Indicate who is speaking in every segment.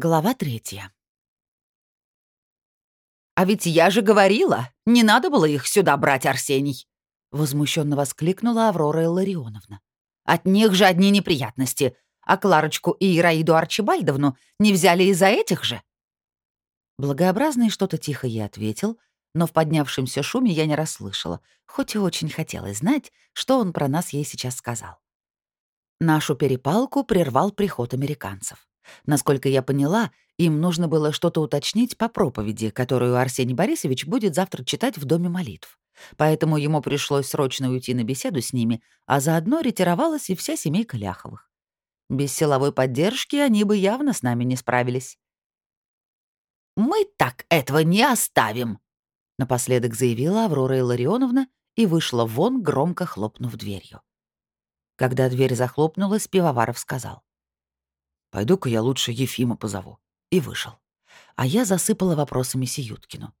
Speaker 1: Глава третья. «А ведь я же говорила, не надо было их сюда брать, Арсений!» Возмущенно воскликнула Аврора Илларионовна. «От них же одни неприятности, а Кларочку и Ираиду Арчибальдовну не взяли из-за этих же?» Благообразный что-то тихо ей ответил, но в поднявшемся шуме я не расслышала, хоть и очень хотелось знать, что он про нас ей сейчас сказал. Нашу перепалку прервал приход американцев. Насколько я поняла, им нужно было что-то уточнить по проповеди, которую Арсений Борисович будет завтра читать в Доме молитв. Поэтому ему пришлось срочно уйти на беседу с ними, а заодно ретировалась и вся семейка Ляховых. Без силовой поддержки они бы явно с нами не справились. «Мы так этого не оставим!» Напоследок заявила Аврора Илларионовна и вышла вон, громко хлопнув дверью. Когда дверь захлопнулась, Пивоваров сказал. Пойду-ка я лучше Ефима позову. И вышел. А я засыпала вопросами Сиюткину.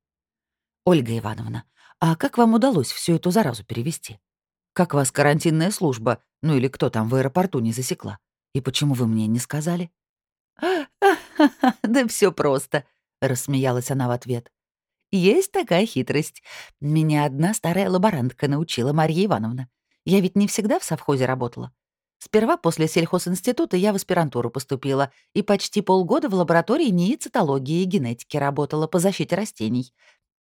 Speaker 1: «Ольга Ивановна, а как вам удалось всю эту заразу перевести? Как вас карантинная служба, ну или кто там в аэропорту не засекла? И почему вы мне не сказали?» «Да все просто», — рассмеялась она в ответ. «Есть такая хитрость. Меня одна старая лаборантка научила, Марья Ивановна. Я ведь не всегда в совхозе работала. Сперва после сельхозинститута я в аспирантуру поступила и почти полгода в лаборатории неицитологии и генетики работала по защите растений.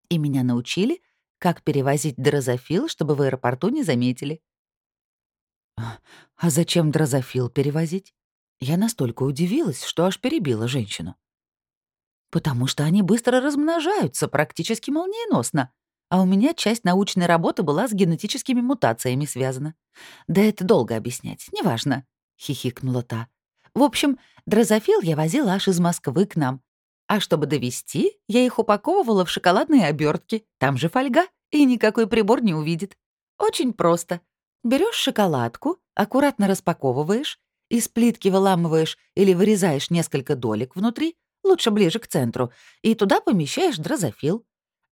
Speaker 1: И меня научили, как перевозить дрозофил, чтобы в аэропорту не заметили. А, зачем дрозофил перевозить? Я настолько удивилась, что аж перебила женщину. Потому что они быстро размножаются, практически молниеносно а у меня часть научной работы была с генетическими мутациями связана. Да это долго объяснять, неважно», — хихикнула та. «В общем, дрозофил я возила аж из Москвы к нам. А чтобы довести, я их упаковывала в шоколадные обертки. Там же фольга, и никакой прибор не увидит. Очень просто. Берешь шоколадку, аккуратно распаковываешь, из плитки выламываешь или вырезаешь несколько долек внутри, лучше ближе к центру, и туда помещаешь дрозофил.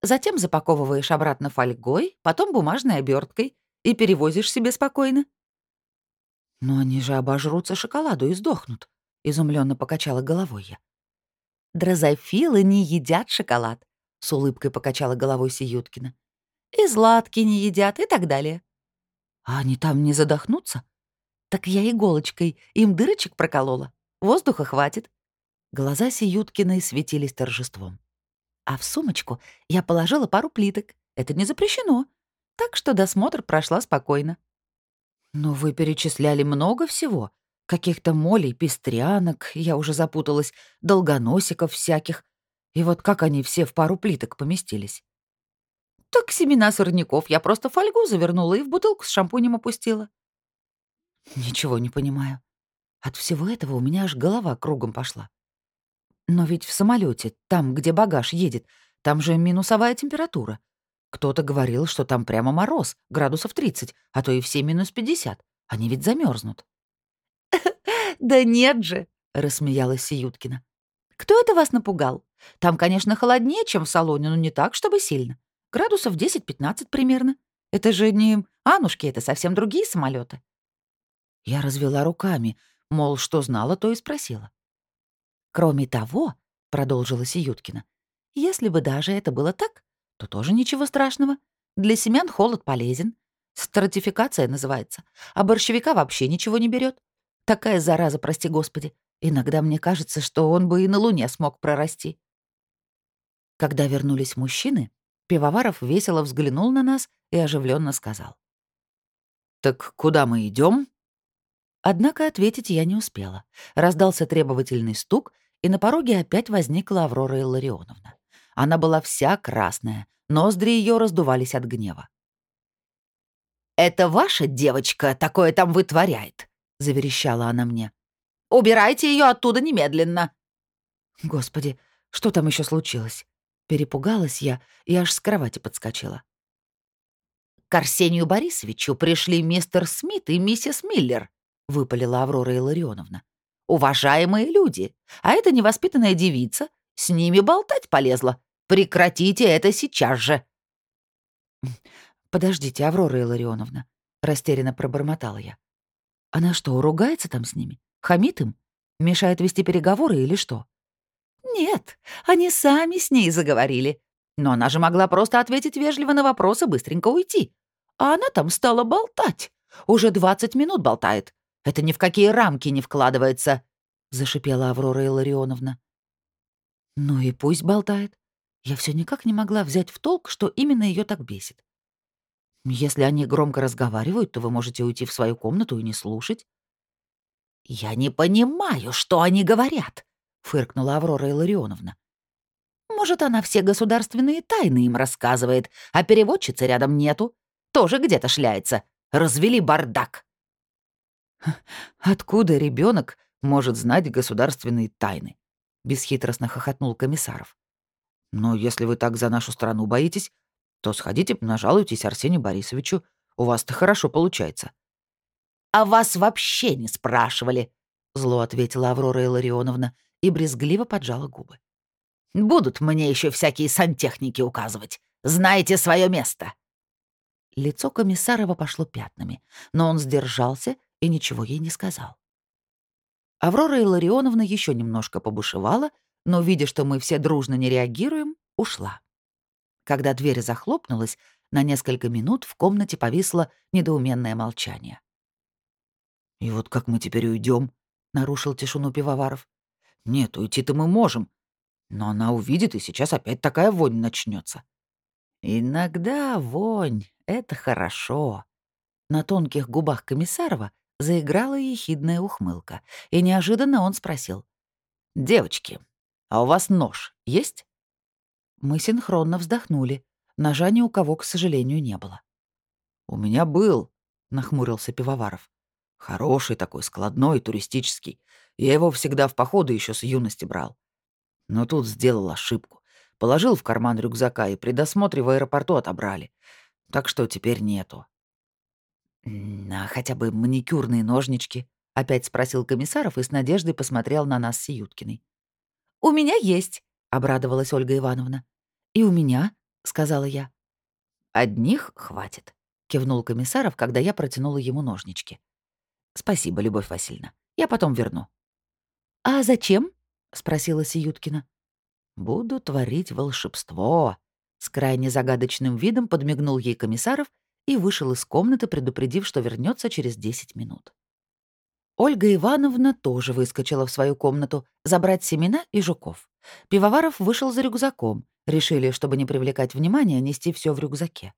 Speaker 1: Затем запаковываешь обратно фольгой, потом бумажной оберткой и перевозишь себе спокойно. «Но они же обожрутся шоколаду и сдохнут», — изумленно покачала головой я. «Дрозофилы не едят шоколад», — с улыбкой покачала головой Сиюткина. «И златки не едят, и так далее». «А они там не задохнутся?» «Так я иголочкой им дырочек проколола. Воздуха хватит». Глаза Сиюткиной светились торжеством. А в сумочку я положила пару плиток. Это не запрещено. Так что досмотр прошла спокойно. Но вы перечисляли много всего. Каких-то молей, пестрянок, я уже запуталась, долгоносиков всяких. И вот как они все в пару плиток поместились? Так семена сорняков я просто фольгу завернула и в бутылку с шампунем опустила. Ничего не понимаю. От всего этого у меня аж голова кругом пошла. Но ведь в самолете, там, где багаж едет, там же минусовая температура. Кто-то говорил, что там прямо мороз, градусов 30, а то и все минус 50. Они ведь замерзнут. «Да нет же!» — рассмеялась Сиюткина. «Кто это вас напугал? Там, конечно, холоднее, чем в салоне, но не так, чтобы сильно. Градусов 10-15 примерно. Это же не Анушки, это совсем другие самолеты. Я развела руками, мол, что знала, то и спросила. Кроме того, — продолжила Сиюткина, — если бы даже это было так, то тоже ничего страшного. Для семян холод полезен. Стратификация называется. А борщевика вообще ничего не берет. Такая зараза, прости господи. Иногда мне кажется, что он бы и на Луне смог прорасти. Когда вернулись мужчины, Пивоваров весело взглянул на нас и оживленно сказал. «Так куда мы идем? Однако ответить я не успела. Раздался требовательный стук, и на пороге опять возникла Аврора Илларионовна. Она была вся красная, ноздри ее раздувались от гнева. «Это ваша девочка такое там вытворяет», — заверещала она мне. «Убирайте ее оттуда немедленно!» Господи, что там еще случилось? Перепугалась я и аж с кровати подскочила. «К Арсению Борисовичу пришли мистер Смит и миссис Миллер», — выпалила Аврора Илларионовна уважаемые люди, а эта невоспитанная девица с ними болтать полезла. Прекратите это сейчас же!» «Подождите, Аврора Илларионовна», — растерянно пробормотала я. «Она что, ругается там с ними? Хамит им? Мешает вести переговоры или что?» Нет, они сами с ней заговорили. Но она же могла просто ответить вежливо на вопрос и быстренько уйти. А она там стала болтать. Уже 20 минут болтает. Это ни в какие рамки не вкладывается», — зашипела Аврора Илларионовна. «Ну и пусть болтает. Я все никак не могла взять в толк, что именно ее так бесит. Если они громко разговаривают, то вы можете уйти в свою комнату и не слушать». «Я не понимаю, что они говорят», — фыркнула Аврора Илларионовна. «Может, она все государственные тайны им рассказывает, а переводчицы рядом нету. Тоже где-то шляется. Развели бардак». «Откуда ребенок может знать государственные тайны?» — бесхитростно хохотнул Комиссаров. «Но если вы так за нашу страну боитесь, то сходите, нажалуйтесь Арсению Борисовичу. У вас-то хорошо получается». «А вас вообще не спрашивали», — зло ответила Аврора Илларионовна и брезгливо поджала губы. «Будут мне еще всякие сантехники указывать. Знаете свое место». Лицо Комиссарова пошло пятнами, но он сдержался и ничего ей не сказал. Аврора Илларионовна еще немножко побушевала, но, видя, что мы все дружно не реагируем, ушла. Когда дверь захлопнулась, на несколько минут в комнате повисло недоуменное молчание. «И вот как мы теперь уйдем? нарушил тишину пивоваров. «Нет, уйти-то мы можем, но она увидит, и сейчас опять такая вонь начнется. «Иногда вонь — это хорошо». На тонких губах Комиссарова заиграла ехидная ухмылка, и неожиданно он спросил. «Девочки, а у вас нож есть?» Мы синхронно вздохнули. Ножа ни у кого, к сожалению, не было. «У меня был», — нахмурился Пивоваров. «Хороший такой, складной, туристический. Я его всегда в походы еще с юности брал. Но тут сделал ошибку. Положил в карман рюкзака и при досмотре в аэропорту отобрали. Так что теперь нету. «А хотя бы маникюрные ножнички?» — опять спросил комиссаров и с надеждой посмотрел на нас с Юткиной. «У меня есть», — обрадовалась Ольга Ивановна. «И у меня», — сказала я. «Одних хватит», — кивнул комиссаров, когда я протянула ему ножнички. «Спасибо, Любовь Васильевна. Я потом верну». «А зачем?» — спросила Сиюткина. «Буду творить волшебство», — с крайне загадочным видом подмигнул ей комиссаров и вышел из комнаты, предупредив, что вернется через 10 минут. Ольга Ивановна тоже выскочила в свою комнату забрать семена и жуков. Пивоваров вышел за рюкзаком. Решили, чтобы не привлекать внимания, нести все в рюкзаке.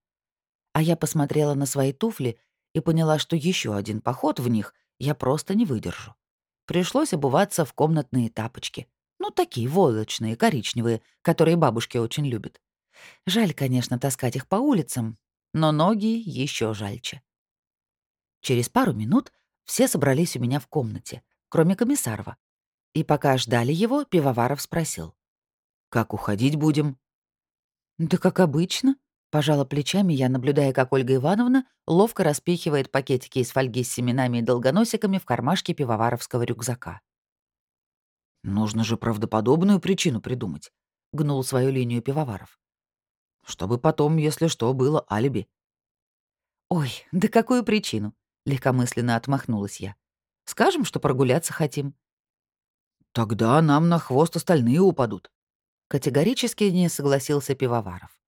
Speaker 1: А я посмотрела на свои туфли и поняла, что еще один поход в них я просто не выдержу. Пришлось обуваться в комнатные тапочки. Ну, такие волочные, коричневые, которые бабушки очень любят. Жаль, конечно, таскать их по улицам, но ноги еще жальче. Через пару минут все собрались у меня в комнате, кроме Комиссарова. И пока ждали его, Пивоваров спросил. «Как уходить будем?» «Да как обычно», — пожала плечами я, наблюдая, как Ольга Ивановна ловко распихивает пакетики из фольги с семенами и долгоносиками в кармашке пивоваровского рюкзака. «Нужно же правдоподобную причину придумать», — гнул свою линию Пивоваров. «Чтобы потом, если что, было алиби». «Ой, да какую причину?» — легкомысленно отмахнулась я. «Скажем, что прогуляться хотим». «Тогда нам на хвост остальные упадут», — категорически не согласился Пивоваров.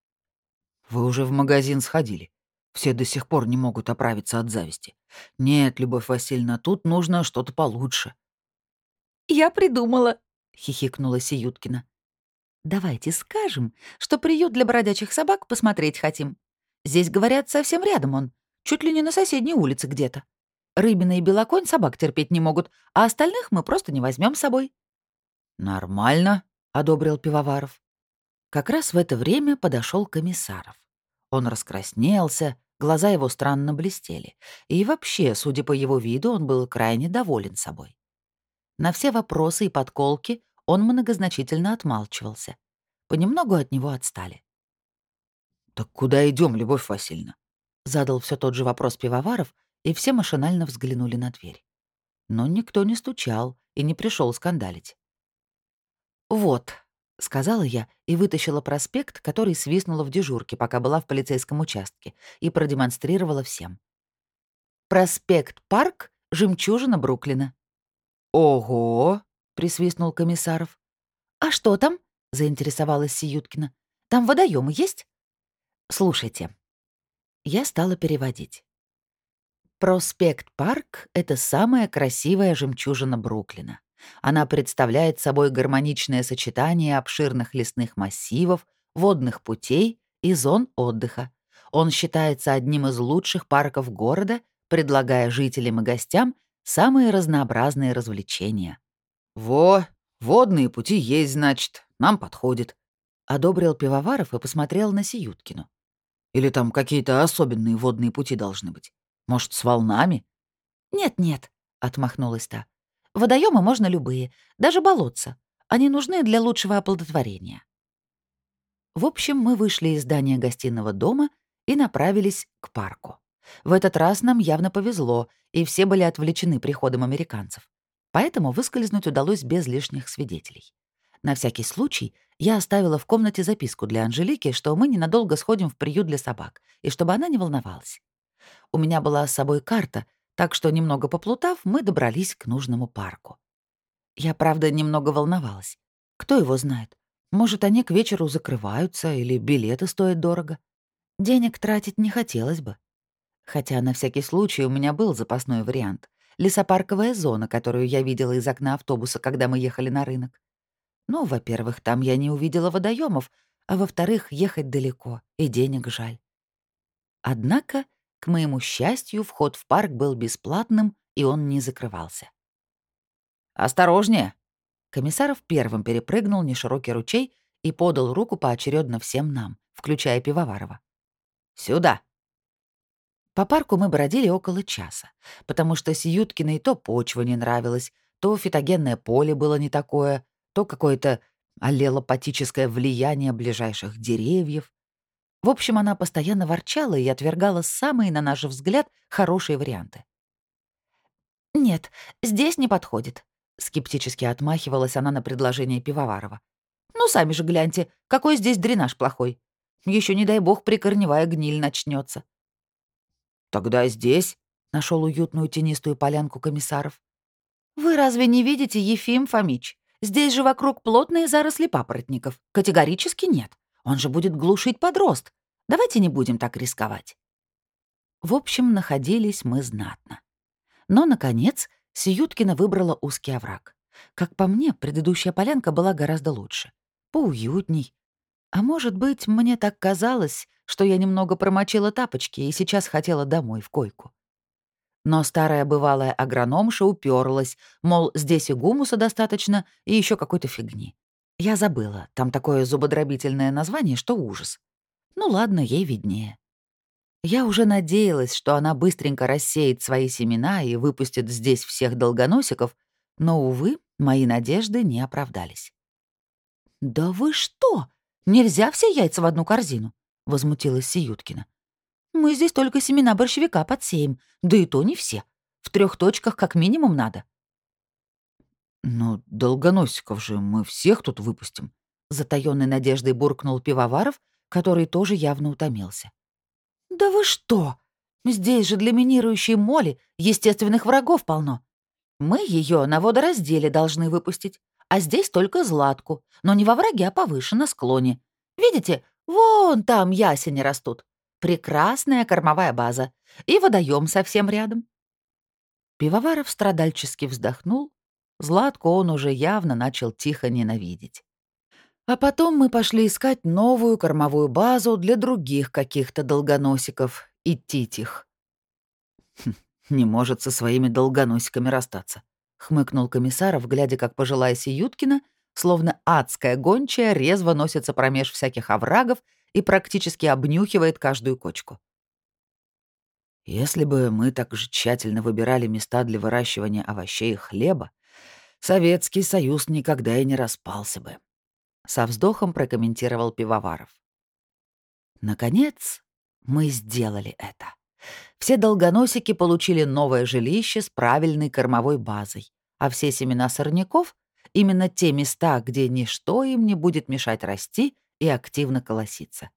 Speaker 1: «Вы уже в магазин сходили. Все до сих пор не могут оправиться от зависти. Нет, Любовь Васильевна, тут нужно что-то получше».
Speaker 2: «Я придумала», —
Speaker 1: хихикнула Сиюткина. «Давайте скажем, что приют для бродячих собак посмотреть хотим. Здесь, говорят, совсем рядом он, чуть ли не на соседней улице где-то. Рыбина и Белоконь собак терпеть не могут, а остальных мы просто не возьмем с собой».
Speaker 3: «Нормально», — одобрил Пивоваров.
Speaker 1: Как раз в это время подошел комиссаров. Он раскраснелся, глаза его странно блестели, и вообще, судя по его виду, он был крайне доволен собой. На все вопросы и подколки он многозначительно отмалчивался. Понемногу от него отстали.
Speaker 3: «Так куда идем, Любовь Васильевна?»
Speaker 1: Задал все тот же вопрос пивоваров, и все машинально взглянули на дверь. Но никто не стучал и не пришел скандалить. «Вот», — сказала я и вытащила проспект, который свистнула в дежурке, пока была в полицейском участке, и продемонстрировала всем. «Проспект Парк, жемчужина Бруклина».
Speaker 3: «Ого!»
Speaker 1: — присвистнул комиссаров. «А что там?» — заинтересовалась Сиюткина. «Там водоемы есть?» «Слушайте». Я стала переводить. Проспект Парк — это самая красивая жемчужина Бруклина. Она представляет собой гармоничное сочетание обширных лесных массивов, водных путей и зон отдыха. Он считается одним из лучших парков города, предлагая жителям и гостям самые разнообразные развлечения.
Speaker 3: «Во, водные пути есть, значит, нам подходит», —
Speaker 1: одобрил Пивоваров и посмотрел на Сиюткину.
Speaker 3: «Или там какие-то особенные водные пути должны быть? Может, с волнами?»
Speaker 1: «Нет-нет», — отмахнулась та. «Водоемы можно любые, даже болотца. Они нужны для лучшего оплодотворения». В общем, мы вышли из здания гостиного дома и направились к парку. В этот раз нам явно повезло, и все были отвлечены приходом американцев. Поэтому выскользнуть удалось без лишних свидетелей. На всякий случай я оставила в комнате записку для Анжелики, что мы ненадолго сходим в приют для собак, и чтобы она не волновалась. У меня была с собой карта, так что, немного поплутав, мы добрались к нужному парку. Я, правда, немного волновалась. Кто его знает? Может, они к вечеру закрываются или билеты стоят дорого? Денег тратить не хотелось бы. Хотя на всякий случай у меня был запасной вариант — лесопарковая зона, которую я видела из окна автобуса, когда мы ехали на рынок. Ну, во-первых, там я не увидела водоемов, а во-вторых, ехать далеко, и денег жаль. Однако, к моему счастью, вход в парк был бесплатным, и он не закрывался.
Speaker 3: «Осторожнее!»
Speaker 1: Комиссаров первым перепрыгнул неширокий ручей и подал руку поочередно всем нам, включая Пивоварова.
Speaker 3: «Сюда!»
Speaker 1: По парку мы бродили около часа, потому что Сиюткиной то почва не нравилась, то фитогенное поле было не такое, то какое-то аллелопатическое влияние ближайших деревьев. В общем, она постоянно ворчала и отвергала самые, на наш взгляд, хорошие варианты. «Нет, здесь не подходит», — скептически отмахивалась она на предложение Пивоварова. «Ну, сами же гляньте, какой здесь дренаж плохой. Еще не дай бог прикорневая гниль начнется.
Speaker 3: «Тогда здесь», —
Speaker 1: нашел уютную тенистую полянку комиссаров. «Вы разве не видите, Ефим Фомич? Здесь же вокруг плотные заросли папоротников. Категорически нет. Он же будет глушить подрост. Давайте не будем так рисковать». В общем, находились мы знатно. Но, наконец, Сиюткина выбрала узкий овраг. Как по мне, предыдущая полянка была гораздо лучше. Поуютней. А может быть, мне так казалось, что я немного промочила тапочки и сейчас хотела домой в койку. Но старая бывалая агрономша уперлась, мол, здесь и гумуса достаточно, и еще какой-то фигни. Я забыла, там такое зубодробительное название, что ужас. Ну ладно, ей виднее. Я уже надеялась, что она быстренько рассеет свои семена и выпустит здесь всех долгоносиков, но, увы, мои надежды не оправдались. «Да вы что? Нельзя все яйца в одну корзину возмутилась Сиюткина. «Мы здесь только семена борщевика подсеем, да и то не все. В трех точках как минимум надо».
Speaker 3: «Ну, долгоносиков же мы всех тут выпустим», — затаённой надеждой буркнул Пивоваров, который тоже явно утомился.
Speaker 1: «Да вы что? Здесь же для минирующей моли естественных врагов полно. Мы ее на водоразделе должны выпустить, а здесь только златку, но не во враге, а повыше, на склоне. Видите, Вон там ясени растут. Прекрасная кормовая база. И водоем совсем рядом. Пивоваров страдальчески вздохнул. Златку он уже явно начал тихо ненавидеть. А потом мы пошли искать новую кормовую базу для других каких-то долгоносиков и титих.
Speaker 3: «Хм, «Не может со своими долгоносиками расстаться», — хмыкнул комиссаров, глядя, как пожилая Сиюткина словно адская гончая, резво носится промеж всяких оврагов и практически обнюхивает каждую кочку. Если бы мы так же тщательно выбирали места для выращивания овощей и хлеба, Советский Союз никогда и не распался бы. Со вздохом прокомментировал Пивоваров. Наконец, мы сделали это. Все долгоносики получили новое жилище с правильной кормовой базой, а все семена сорняков именно те места, где ничто им не будет мешать расти и активно колоситься.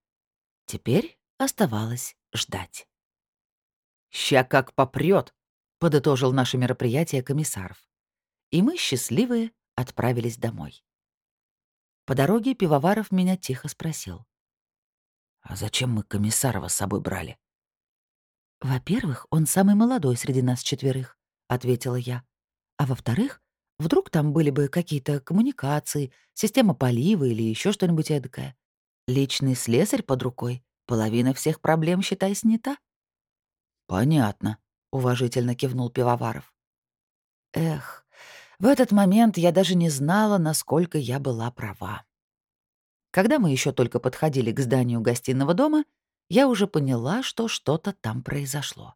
Speaker 3: Теперь оставалось ждать. «Ща как попрет, подытожил наше мероприятие комиссаров. И мы, счастливые, отправились домой. По дороге Пивоваров меня тихо спросил. «А зачем мы Комиссарова с собой брали?» «Во-первых, он самый молодой среди нас четверых», — ответила я. «А во-вторых, вдруг там были бы какие-то коммуникации, система полива или еще что-нибудь эдакое. Личный слесарь под рукой, половина всех проблем, считай, снята». «Понятно», — уважительно кивнул Пивоваров. Эх, в этот момент я даже не знала, насколько я была права. Когда мы еще только подходили к зданию гостиного дома, я уже поняла, что что-то там произошло.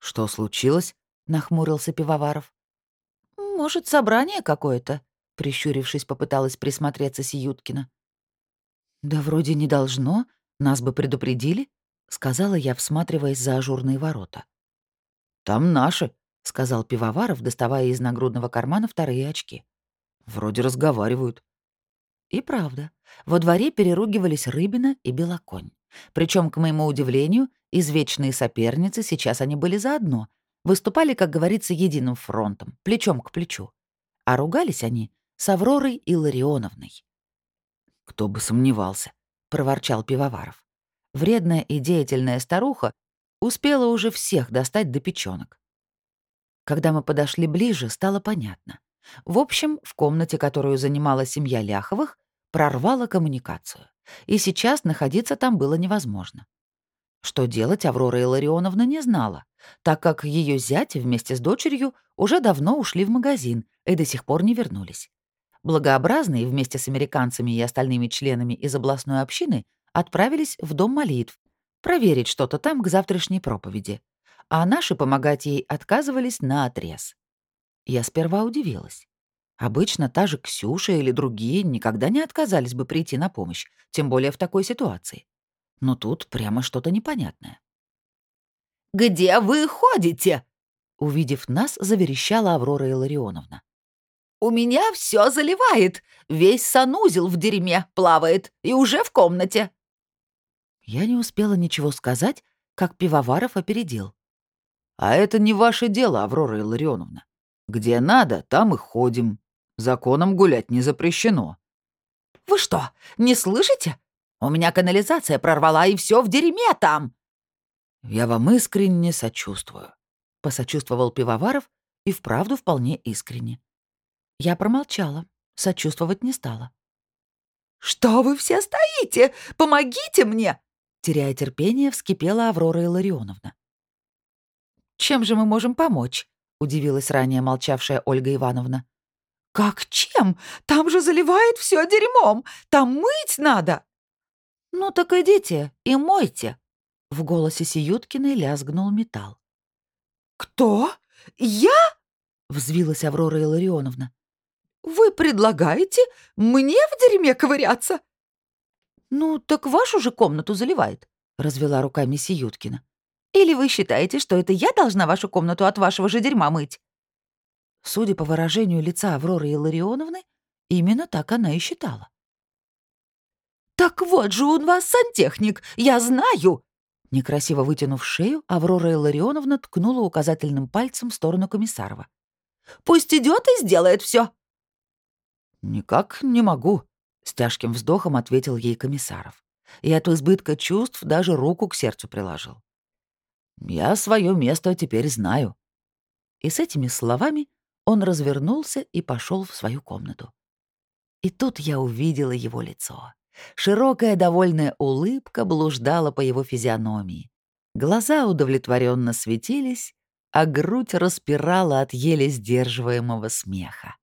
Speaker 3: «Что случилось?» — нахмурился Пивоваров. «Может, собрание какое-то?» — прищурившись, попыталась присмотреться Сиюткина. «Да вроде не должно, нас бы предупредили», — сказала я, всматриваясь за ажурные ворота. «Там наши», — сказал Пивоваров, доставая из нагрудного кармана вторые очки. «Вроде разговаривают». И правда, во дворе переругивались Рыбина и Белоконь. Причем, к моему удивлению, извечные соперницы сейчас они были заодно, выступали, как говорится, единым фронтом, плечом к плечу. А ругались они с Авророй Илларионовной. «Кто бы сомневался», — проворчал Пивоваров. Вредная и деятельная старуха успела уже всех достать до печенок. Когда мы подошли ближе, стало понятно. В общем, в комнате, которую занимала семья Ляховых, прорвала коммуникацию и сейчас находиться там было невозможно. Что делать Аврора Илларионовна не знала, так как ее зять вместе с дочерью уже давно ушли в магазин и до сих пор не вернулись. Благообразные вместе с американцами и остальными членами из областной общины отправились в Дом молитв, проверить что-то там к завтрашней проповеди. А наши помогать ей отказывались на отрез. Я сперва удивилась. Обычно та же Ксюша или другие никогда не отказались бы прийти на помощь, тем более в такой ситуации. Но тут прямо что-то непонятное.
Speaker 2: «Где вы ходите?»
Speaker 3: Увидев нас, заверещала Аврора Илларионовна.
Speaker 2: «У меня все заливает. Весь санузел в дерьме плавает и уже в комнате».
Speaker 3: Я не успела ничего сказать, как Пивоваров опередил.
Speaker 4: «А это не ваше дело, Аврора Илларионовна. Где надо, там и ходим. Законом гулять не запрещено».
Speaker 2: «Вы что, не слышите? У меня канализация прорвала, и все в дерьме там!»
Speaker 4: «Я вам искренне сочувствую», —
Speaker 3: посочувствовал Пивоваров и вправду вполне искренне. Я промолчала, сочувствовать не стала.
Speaker 2: «Что вы все стоите? Помогите мне!»
Speaker 3: Теряя терпение, вскипела Аврора Илларионовна. «Чем же мы можем помочь?» — удивилась ранее молчавшая Ольга Ивановна.
Speaker 2: «Как чем? Там же заливает все дерьмом! Там мыть надо!»
Speaker 3: «Ну так идите и мойте!» В голосе Сиюткиной лязгнул металл.
Speaker 2: «Кто? Я?» — взвилась Аврора Илларионовна. «Вы предлагаете мне в дерьме ковыряться?»
Speaker 3: «Ну, так вашу же комнату заливает», — развела руками Сиюткина. «Или вы считаете, что это я должна вашу комнату от вашего же дерьма мыть?» Судя по выражению лица Авроры Илларионовны, именно так она и считала.
Speaker 2: «Так вот же он вас сантехник, я знаю!»
Speaker 3: Некрасиво вытянув шею, Аврора Илларионовна ткнула указательным пальцем в сторону Комиссарова.
Speaker 2: «Пусть идет и сделает все.
Speaker 4: «Никак не могу», —
Speaker 3: с тяжким вздохом ответил ей Комиссаров. И от избытка чувств даже руку к сердцу приложил.
Speaker 4: «Я свое место теперь знаю».
Speaker 3: И с этими словами он развернулся и пошел в свою комнату. И тут я увидела его лицо. Широкая довольная улыбка блуждала по его физиономии. Глаза удовлетворенно светились, а грудь распирала от еле сдерживаемого смеха.